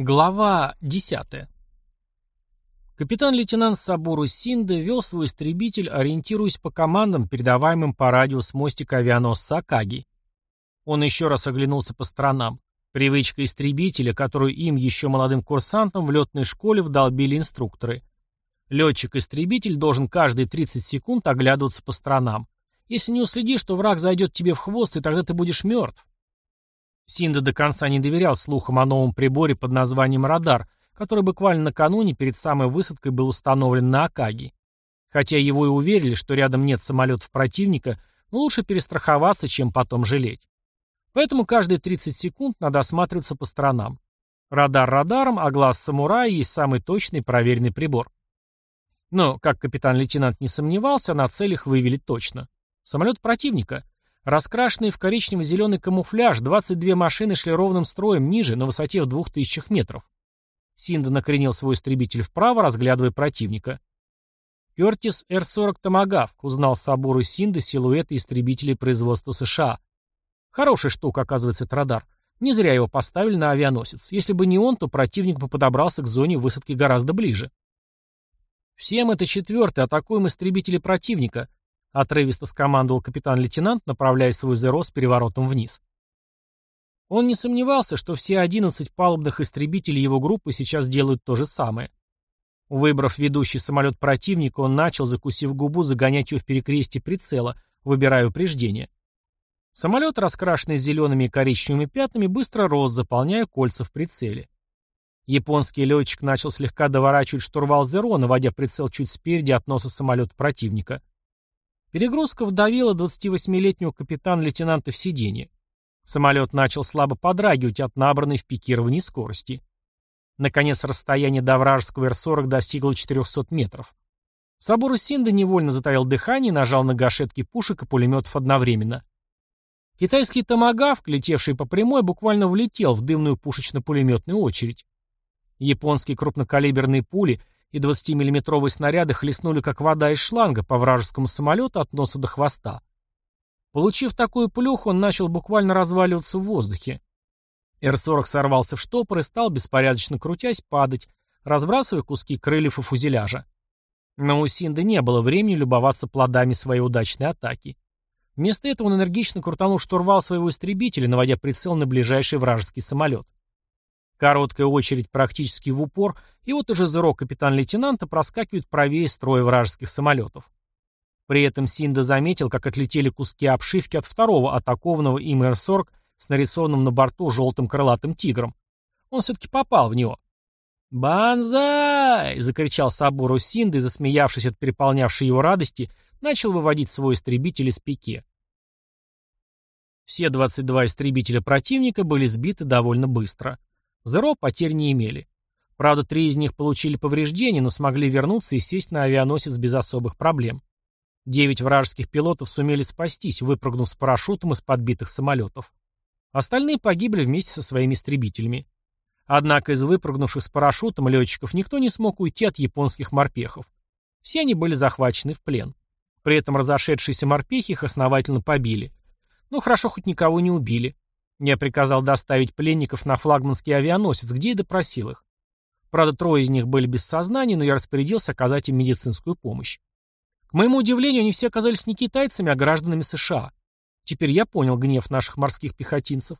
Глава 10. Капитан-лейтенант Сабуру Синда вел свой истребитель, ориентируясь по командам, передаваемым по радио с мостика авианосца Акаги. Он еще раз оглянулся по сторонам. Привычка истребителя, которую им, еще молодым курсантам, в летной школе вдолбили инструкторы. Летчик-истребитель должен каждые 30 секунд оглядываться по сторонам. Если не уследишь, то враг зайдет тебе в хвост, и тогда ты будешь мертв. Синда до конца не доверял слухам о новом приборе под названием «Радар», который буквально накануне перед самой высадкой был установлен на Акаге. Хотя его и уверили, что рядом нет самолетов противника, но лучше перестраховаться, чем потом жалеть. Поэтому каждые 30 секунд надо осматриваться по сторонам. Радар радаром, а глаз самурая есть самый точный проверенный прибор. Но, как капитан-лейтенант не сомневался, на целях вывели точно. Самолет противника — Раскрашенные в коричнево-зеленый камуфляж, 22 машины шли ровным строем ниже, на высоте в двух тысячах метров. Синда накренил свой истребитель вправо, разглядывая противника. «Кертис Р-40 Томагавк», — узнал Сабуру Синда силуэты истребителей производства США. Хорошая штука, оказывается, этот радар. Не зря его поставили на авианосец. Если бы не он, то противник бы подобрался к зоне высадки гораздо ближе. «Всем это четвертый, атакуем истребители противника», — отрывисто скомандовал капитан-лейтенант, направляя свой «Зеро» с переворотом вниз. Он не сомневался, что все 11 палубных истребителей его группы сейчас делают то же самое. Выбрав ведущий самолет противника, он начал, закусив губу, загонять его в перекрестие прицела, выбирая упреждение. Самолет, раскрашенный зелеными и коричневыми пятнами, быстро рос, заполняя кольца в прицеле. Японский летчик начал слегка доворачивать штурвал «Зеро», наводя прицел чуть спереди от носа самолета противника. Перегрузка вдавила 28-летнего капитана-лейтенанта в сиденье. Самолет начал слабо подрагивать от набранной в пикировании скорости. Наконец, расстояние до вражеского Р-40 достигло 400 метров. Сабуру Синда невольно затаил дыхание и нажал на гашетки пушек и пулеметов одновременно. Китайский томагавк, летевший по прямой, буквально влетел в дымную пушечно-пулеметную очередь. Японские крупнокалиберные пули — и 20-миллиметровые снаряды хлестнули как вода из шланга по вражескому самолету от носа до хвоста. Получив такую плюху, он начал буквально разваливаться в воздухе. Р-40 сорвался в штопор и стал, беспорядочно крутясь, падать, разбрасывая куски крыльев и фузеляжа. Но у Синды не было времени любоваться плодами своей удачной атаки. Вместо этого он энергично крутанул штурвал своего истребителя, наводя прицел на ближайший вражеский самолет. Короткая очередь практически в упор, и вот уже зырок капитан-лейтенанта проскакивает правее строя вражеских самолетов. При этом Синда заметил, как отлетели куски обшивки от второго атакованного им Р-40 с нарисованным на борту желтым крылатым тигром. Он все-таки попал в него. «Банзай!» — закричал Сабуру Синда и, засмеявшись от переполнявшей его радости, начал выводить свой истребитель из пике. Все 22 истребителя противника были сбиты довольно быстро. Зеро потерь не имели. Правда, три из них получили повреждения, но смогли вернуться и сесть на авианосец без особых проблем. Девять вражеских пилотов сумели спастись, выпрыгнув с парашютом из подбитых самолетов. Остальные погибли вместе со своими истребителями. Однако из выпрыгнувших с парашютом летчиков никто не смог уйти от японских морпехов. Все они были захвачены в плен. При этом разошедшиеся морпехи их основательно побили. Ну хорошо, хоть никого не убили. Я приказал доставить пленников на флагманский авианосец, где и допросил их. Правда, трое из них были без сознания, но я распорядился оказать им медицинскую помощь. К моему удивлению, они все оказались не китайцами, а гражданами США. Теперь я понял гнев наших морских пехотинцев.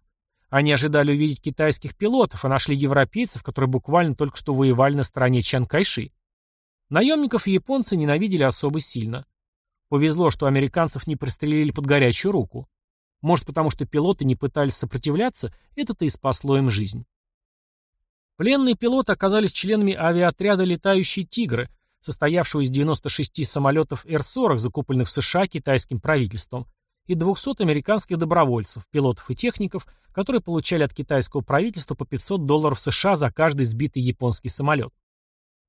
Они ожидали увидеть китайских пилотов, а нашли европейцев, которые буквально только что воевали на стороне Чан Кайши. Наемников японцы ненавидели особо сильно. Повезло, что американцев не пристрелили под горячую руку. Может, потому что пилоты не пытались сопротивляться, это-то и спасло им жизнь. Пленные пилоты оказались членами авиаотряда «Летающие тигры», состоявшего из 96 самолетов Р-40, закупленных в США китайским правительством, и 200 американских добровольцев, пилотов и техников, которые получали от китайского правительства по 500 долларов США за каждый сбитый японский самолет.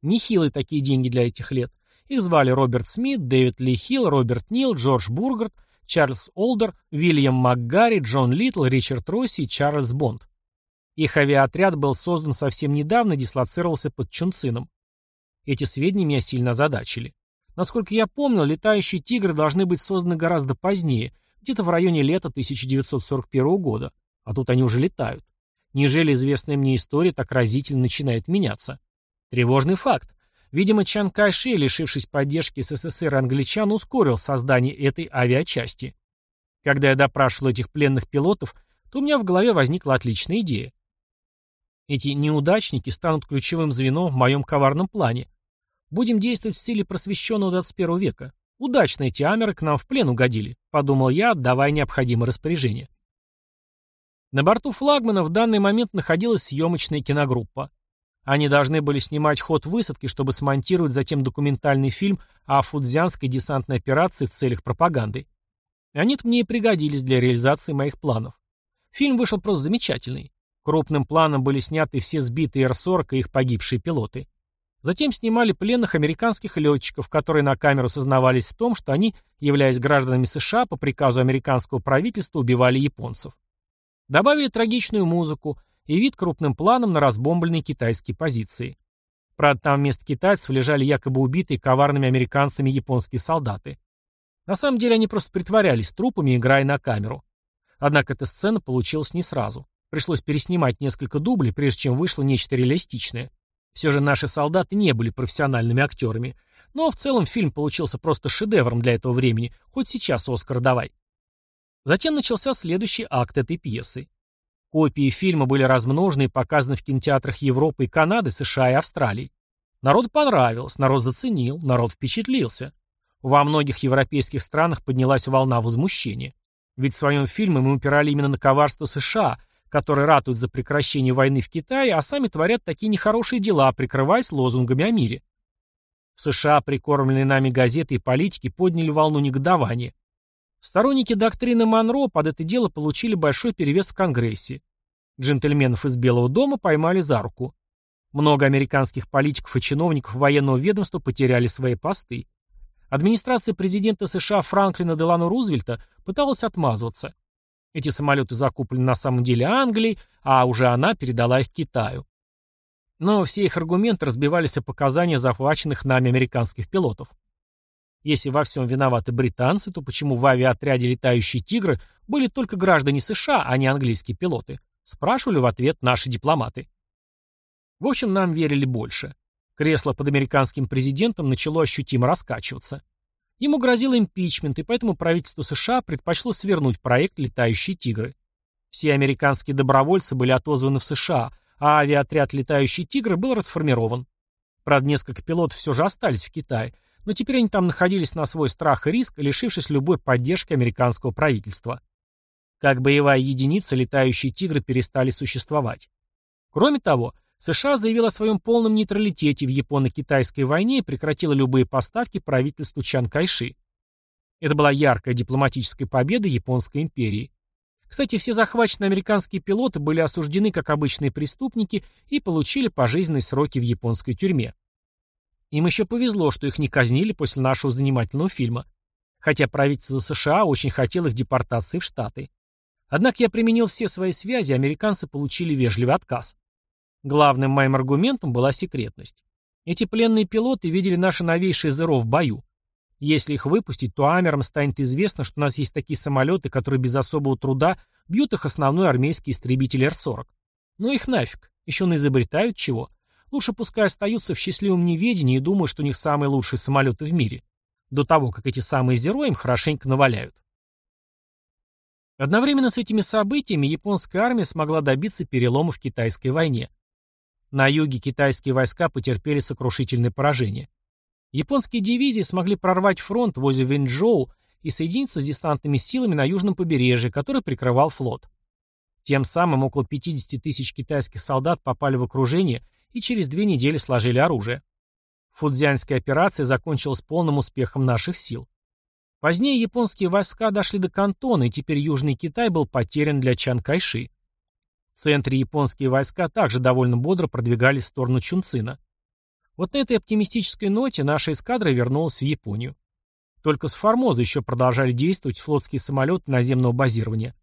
Нехилые такие деньги для этих лет. Их звали Роберт Смит, Дэвид Ли Хилл, Роберт Нил, Джордж Бургард – Чарльз Олдер, Вильям МакГарри, Джон Литл, Ричард Росси и Чарльз Бонд. Их авиаотряд был создан совсем недавно и дислоцировался под Чунцином. Эти сведения меня сильно озадачили. Насколько я помнил, летающие тигры должны быть созданы гораздо позднее, где-то в районе лета 1941 года, а тут они уже летают. Неужели известная мне история так разительно начинает меняться? Тревожный факт. Видимо, Чан Кайши, лишившись поддержки СССР и англичан, ускорил создание этой авиачасти. Когда я допрашивал этих пленных пилотов, то у меня в голове возникла отличная идея. Эти неудачники станут ключевым звеном в моем коварном плане. Будем действовать в стиле просвещенного 21 века. Удачно эти амеры к нам в плен угодили, подумал я, отдавая необходимое распоряжение. На борту флагмана в данный момент находилась съемочная киногруппа. Они должны были снимать ход высадки, чтобы смонтировать затем документальный фильм о фудзианской десантной операции в целях пропаганды. Они-то мне и пригодились для реализации моих планов. Фильм вышел просто замечательный. Крупным планом были сняты все сбитые Р-40 и их погибшие пилоты. Затем снимали пленных американских летчиков, которые на камеру сознавались в том, что они, являясь гражданами США, по приказу американского правительства убивали японцев. Добавили трагичную музыку и вид крупным планом на разбомбленные китайские позиции. Правда, там вместо китайцев лежали якобы убитые коварными американцами японские солдаты. На самом деле они просто притворялись трупами, играя на камеру. Однако эта сцена получилась не сразу. Пришлось переснимать несколько дублей, прежде чем вышло нечто реалистичное. Все же наши солдаты не были профессиональными актерами. Но в целом фильм получился просто шедевром для этого времени, хоть сейчас Оскар давай. Затем начался следующий акт этой пьесы. Копии фильма были размножены и показаны в кинотеатрах Европы и Канады, США и Австралии. Народ понравилось, народ заценил, народ впечатлился. Во многих европейских странах поднялась волна возмущения. Ведь в своем фильме мы упирали именно на коварство США, которые ратуют за прекращение войны в Китае, а сами творят такие нехорошие дела, прикрываясь лозунгами о мире. В США прикормленные нами газеты и политики подняли волну негодования. Сторонники доктрины Монро под это дело получили большой перевес в Конгрессе. Джентльменов из Белого дома поймали за руку. Много американских политиков и чиновников военного ведомства потеряли свои посты. Администрация президента США Франклина Делану Рузвельта пыталась отмазываться. Эти самолеты закуплены на самом деле Англией, а уже она передала их Китаю. Но все их аргументы разбивались о показания захваченных нами американских пилотов. Если во всем виноваты британцы, то почему в авиаотряде «Летающие тигры» были только граждане США, а не английские пилоты? Спрашивали в ответ наши дипломаты. В общем, нам верили больше. Кресло под американским президентом начало ощутимо раскачиваться. Ему грозил импичмент, и поэтому правительство США предпочло свернуть проект «Летающие тигры». Все американские добровольцы были отозваны в США, а авиаотряд «Летающие тигры» был расформирован. Правда, несколько пилотов все же остались в Китае, но теперь они там находились на свой страх и риск, лишившись любой поддержки американского правительства. Как боевая единица, летающие тигры перестали существовать. Кроме того, США заявила о своем полном нейтралитете в Японо-Китайской войне и прекратила любые поставки правительству Чан Кайши. Это была яркая дипломатическая победа Японской империи. Кстати, все захваченные американские пилоты были осуждены как обычные преступники и получили пожизненные сроки в японской тюрьме. Им еще повезло, что их не казнили после нашего занимательного фильма. Хотя правительство США очень хотело их депортации в Штаты. Однако я применил все свои связи, американцы получили вежливый отказ. Главным моим аргументом была секретность. Эти пленные пилоты видели наши новейшие ЗРО в бою. Если их выпустить, то Амерам станет известно, что у нас есть такие самолеты, которые без особого труда бьют их основной армейский истребитель Р-40. Ну их нафиг, еще наизобретают чего. Лучше пускай остаются в счастливом неведении и думают, что у них самые лучшие самолеты в мире. До того, как эти самые Зеро им хорошенько наваляют. Одновременно с этими событиями японская армия смогла добиться перелома в китайской войне. На юге китайские войска потерпели сокрушительное поражение. Японские дивизии смогли прорвать фронт возле Вэньчжоу и соединиться с десантными силами на южном побережье, который прикрывал флот. Тем самым около 50 тысяч китайских солдат попали в окружение и через две недели сложили оружие. Фудзянская операция закончилась полным успехом наших сил. Позднее японские войска дошли до Кантона, и теперь Южный Китай был потерян для Чан Кайши. В центре японские войска также довольно бодро продвигались в сторону Чунцина. Вот на этой оптимистической ноте наша эскадра вернулась в Японию. Только с Формоза еще продолжали действовать флотские самолеты наземного базирования.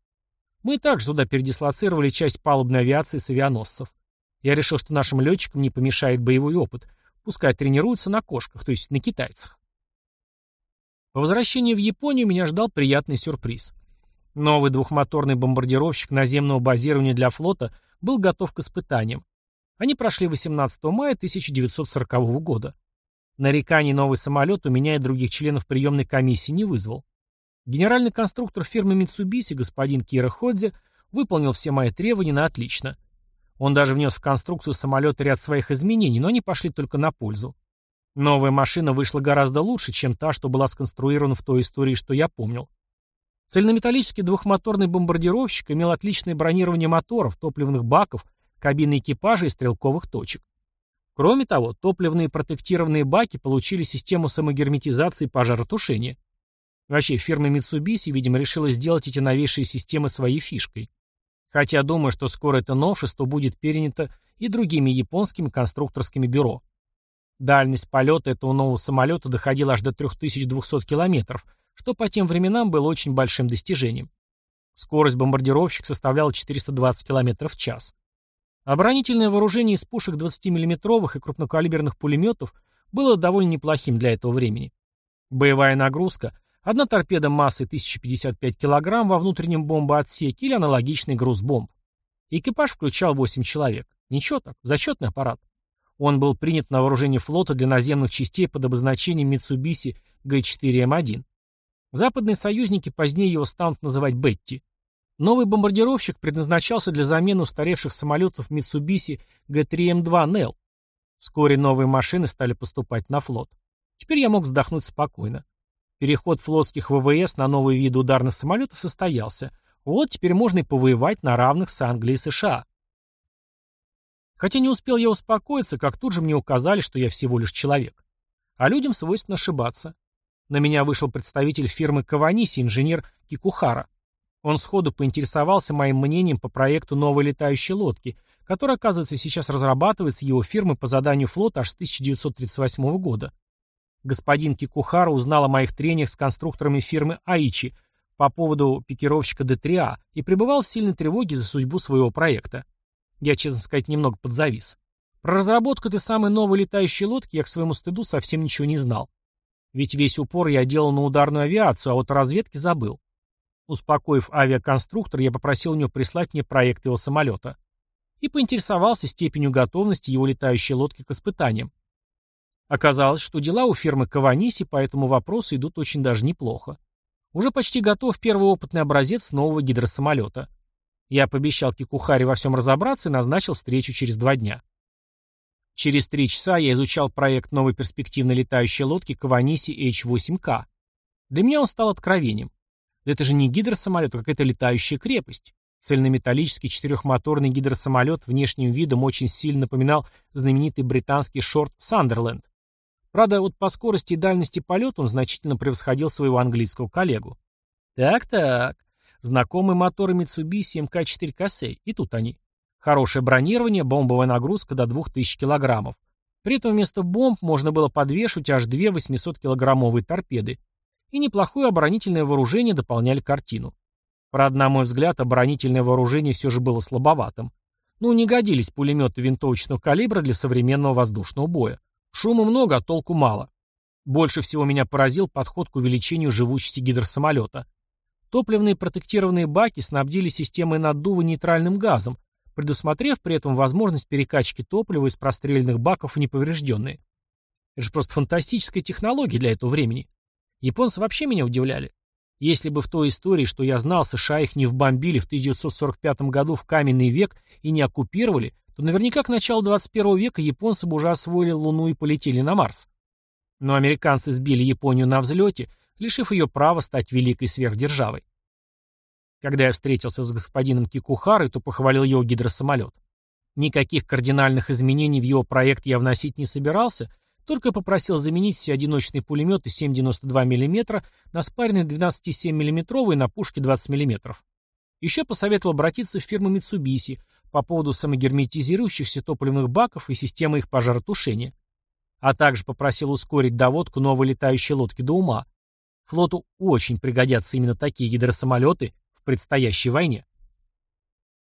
Мы также туда передислоцировали часть палубной авиации с авианосцев. Я решил, что нашим летчикам не помешает боевой опыт. Пускай тренируются на кошках, то есть на китайцах. По возвращении в Японию меня ждал приятный сюрприз. Новый двухмоторный бомбардировщик наземного базирования для флота был готов к испытаниям. Они прошли 18 мая 1940 года. Нареканий новый самолет у меня и других членов приемной комиссии не вызвал. Генеральный конструктор фирмы Mitsubishi, господин Кира Ходзе, выполнил все мои требования на отлично. Он даже внес в конструкцию самолета ряд своих изменений, но они пошли только на пользу. Новая машина вышла гораздо лучше, чем та, что была сконструирована в той истории, что я помнил. Цельнометаллический двухмоторный бомбардировщик имел отличное бронирование моторов, топливных баков, кабины экипажа и стрелковых точек. Кроме того, топливные протектированные баки получили систему самогерметизации пожаротушения. Вообще, фирма Mitsubishi, видимо, решила сделать эти новейшие системы своей фишкой. Хотя думаю, что скоро это новшество будет перенято и другими японскими конструкторскими бюро. Дальность полета этого нового самолета доходила аж до 3200 километров, что по тем временам было очень большим достижением. Скорость бомбардировщик составляла 420 км в час. Оборонительное вооружение из пушек 20-мм и крупнокалиберных пулеметов было довольно неплохим для этого времени. Боевая нагрузка – одна торпеда массой 1055 кг во внутреннем бомбоотсеке или аналогичный груз бомб. Экипаж включал 8 человек. Ничего так, зачетный аппарат. Он был принят на вооружение флота для наземных частей под обозначением Mitsubishi G4M1. Западные союзники позднее его станут называть Бетти. Новый бомбардировщик предназначался для замены устаревших самолетов Mitsubishi G3M2 NEL. Вскоре новые машины стали поступать на флот. Теперь я мог вздохнуть спокойно. Переход флотских ВВС на новые виды ударных самолетов состоялся. Вот теперь можно и повоевать на равных с Англией и США. Хотя не успел я успокоиться, как тут же мне указали, что я всего лишь человек. А людям свойственно ошибаться. На меня вышел представитель фирмы Каваниси, инженер Кикухара. Он сходу поинтересовался моим мнением по проекту новой летающей лодки, которая, оказывается, сейчас разрабатывается его фирмой по заданию флота аж с 1938 года. Господин Кикухара узнал о моих трениях с конструкторами фирмы Аичи по поводу пикировщика Д-3А и пребывал в сильной тревоге за судьбу своего проекта. Я, честно сказать, немного подзавис. Про разработку этой самой новой летающей лодки я к своему стыду совсем ничего не знал. Ведь весь упор я делал на ударную авиацию, а вот о разведке забыл. Успокоив авиаконструктор, я попросил у него прислать мне проект его самолета. И поинтересовался степенью готовности его летающей лодки к испытаниям. Оказалось, что дела у фирмы Каваниси по этому вопросу идут очень даже неплохо. Уже почти готов первый опытный образец нового гидросамолета. Я пообещал Кикухаре во всем разобраться и назначил встречу через два дня. Через три часа я изучал проект новой перспективной летающей лодки Каваниси H-8К. Для меня он стал откровением. Это же не гидросамолет, а какая-то летающая крепость. Цельнометаллический четырехмоторный гидросамолет внешним видом очень сильно напоминал знаменитый британский шорт Сандерленд. Правда, вот по скорости и дальности полета он значительно превосходил своего английского коллегу. Так-так. Знакомые моторы Mitsubishi МК-4 Косей. И тут они. Хорошее бронирование, бомбовая нагрузка до 2000 килограммов. При этом вместо бомб можно было подвешивать аж две 800-килограммовые торпеды и неплохое оборонительное вооружение дополняли картину. Правда, на мой взгляд, оборонительное вооружение все же было слабоватым. Ну, не годились пулеметы винтовочного калибра для современного воздушного боя. Шума много, а толку мало. Больше всего меня поразил подход к увеличению живучести гидросамолета. Топливные протектированные баки снабдили системой наддува нейтральным газом, предусмотрев при этом возможность перекачки топлива из прострельных баков в неповрежденные. Это же просто фантастическая технология для этого времени. Японцы вообще меня удивляли. Если бы в той истории, что я знал, США их не вбомбили в 1945 году в каменный век и не оккупировали, то наверняка к началу 21 века японцы бы уже освоили Луну и полетели на Марс. Но американцы сбили Японию на взлете, лишив ее права стать великой сверхдержавой. Когда я встретился с господином Кикухарой, то похвалил его гидросамолет. Никаких кардинальных изменений в его проект я вносить не собирался, только попросил заменить все одиночные пулеметы 7,92 мм на спаренные 12,7 мм на пушке 20 мм. Еще посоветовал обратиться в фирму Mitsubishi по поводу самогерметизирующихся топливных баков и системы их пожаротушения. А также попросил ускорить доводку новой летающей лодки до ума. Флоту очень пригодятся именно такие гидросамолеты в предстоящей войне.